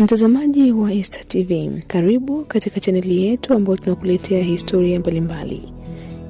Mtazamaji wa Esta TV, karibu katika chaneli yetu ambayo tunakuletea historia mbalimbali,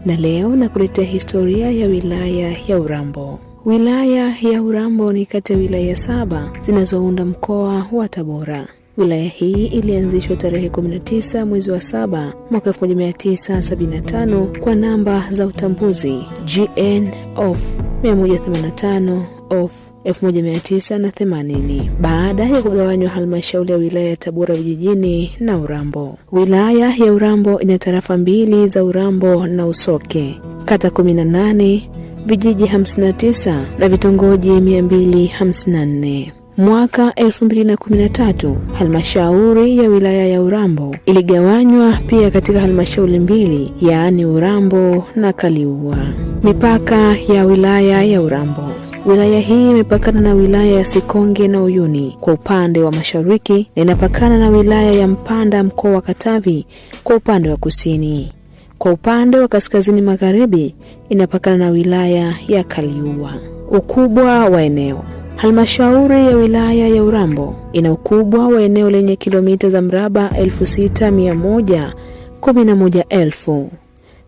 na leo nakuletea historia ya wilaya ya Urambo. Wilaya ya Urambo ni kati ya wilaya saba zinazounda mkoa wa Tabora. Wilaya hii ilianzishwa tarehe 19 mwezi wa saba mwaka 1975 kwa namba za utambuzi GN of 185 of 1980 baada ya kugawanywa halmashauri ya wilaya ya Tabora vijijini na Urambo. Wilaya ya Urambo ina tarafa mbili za Urambo na Usoke, kata 18, vijiji 59 na vitongoji 254. Mwaka 2013 halmashauri ya wilaya ya Urambo iligawanywa pia katika halmashauri mbili, yaani Urambo na Kaliua. Mipaka ya wilaya ya Urambo. Wilaya hii imepakana na wilaya ya Sikonge na Uyuni kwa upande wa mashariki na inapakana na wilaya ya Mpanda mkoa wa Katavi kwa upande wa kusini. Kwa upande wa kaskazini magharibi inapakana na wilaya ya Kaliua. Ukubwa wa eneo Halmashauri ya wilaya ya Urambo ina ukubwa wa eneo lenye kilomita za mraba 6111,000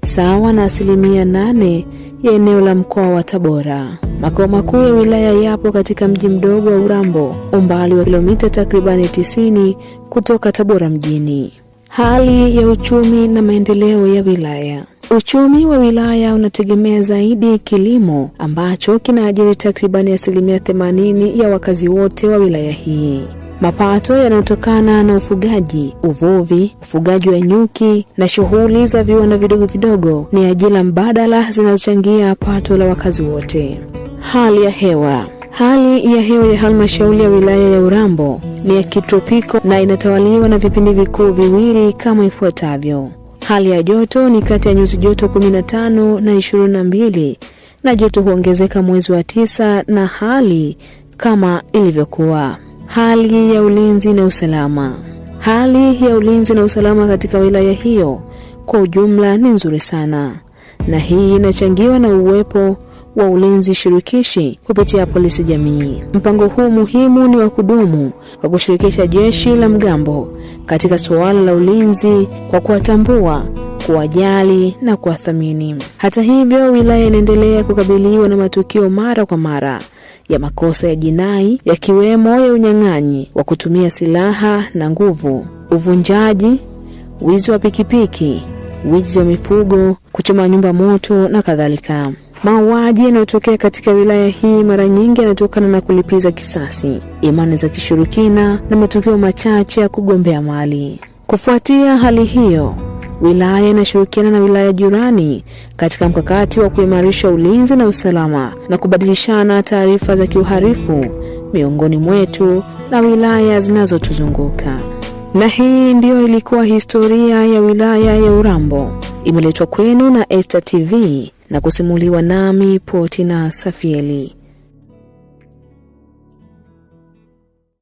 sawa na asilimia nane ya eneo la mkoa wa Tabora. Makao makuu ya wilaya yapo katika mji mdogo wa Urambo, umbali wa kilomita takribani 90 kutoka Tabora mjini. Hali ya uchumi na maendeleo ya wilaya. Uchumi wa wilaya unategemea zaidi kilimo ambacho kinaajiri takribani asilimia 80 ya wakazi wote wa wilaya hii. Mapato yanayotokana na ufugaji, uvuvi, ufugaji wa nyuki na shughuli za viwanda vidogo vidogo ni ajira mbadala zinazochangia pato la wakazi wote. Hali ya hewa. Hali ya hewa ya halmashauri ya wilaya ya Urambo ni ya kitropiko na inatawaliwa na vipindi vikuu viwili kama ifuatavyo. Hali ya joto ni kati ya nyuzi joto 15 na 22 na joto huongezeka mwezi wa tisa na hali kama ilivyokuwa. Hali ya ulinzi na usalama. Hali ya ulinzi na usalama katika wilaya hiyo kwa ujumla ni nzuri sana, na hii inachangiwa na uwepo wa ulinzi shirikishi kupitia polisi jamii. Mpango huu muhimu ni wa kudumu kwa kushirikisha jeshi la mgambo katika suala la ulinzi kwa kuwatambua, kuwajali na kuwathamini. Hata hivyo, wilaya inaendelea kukabiliwa na matukio mara kwa mara ya makosa ya jinai yakiwemo ya unyang'anyi wa kutumia silaha na nguvu, uvunjaji, wizi wa pikipiki, wizi wa mifugo, kuchoma nyumba moto na kadhalika. Mauaji yanayotokea katika wilaya hii mara nyingi yanatokana na kulipiza kisasi, imani za kishirikina na matukio machache ya kugombea mali. Kufuatia hali hiyo, wilaya inashirikiana na wilaya jirani katika mkakati wa kuimarisha ulinzi na usalama na kubadilishana taarifa za kiuharifu miongoni mwetu na wilaya zinazotuzunguka. Na hii ndiyo ilikuwa historia ya wilaya ya Urambo, imeletwa kwenu na Esta TV na kusimuliwa nami poti na Safieli.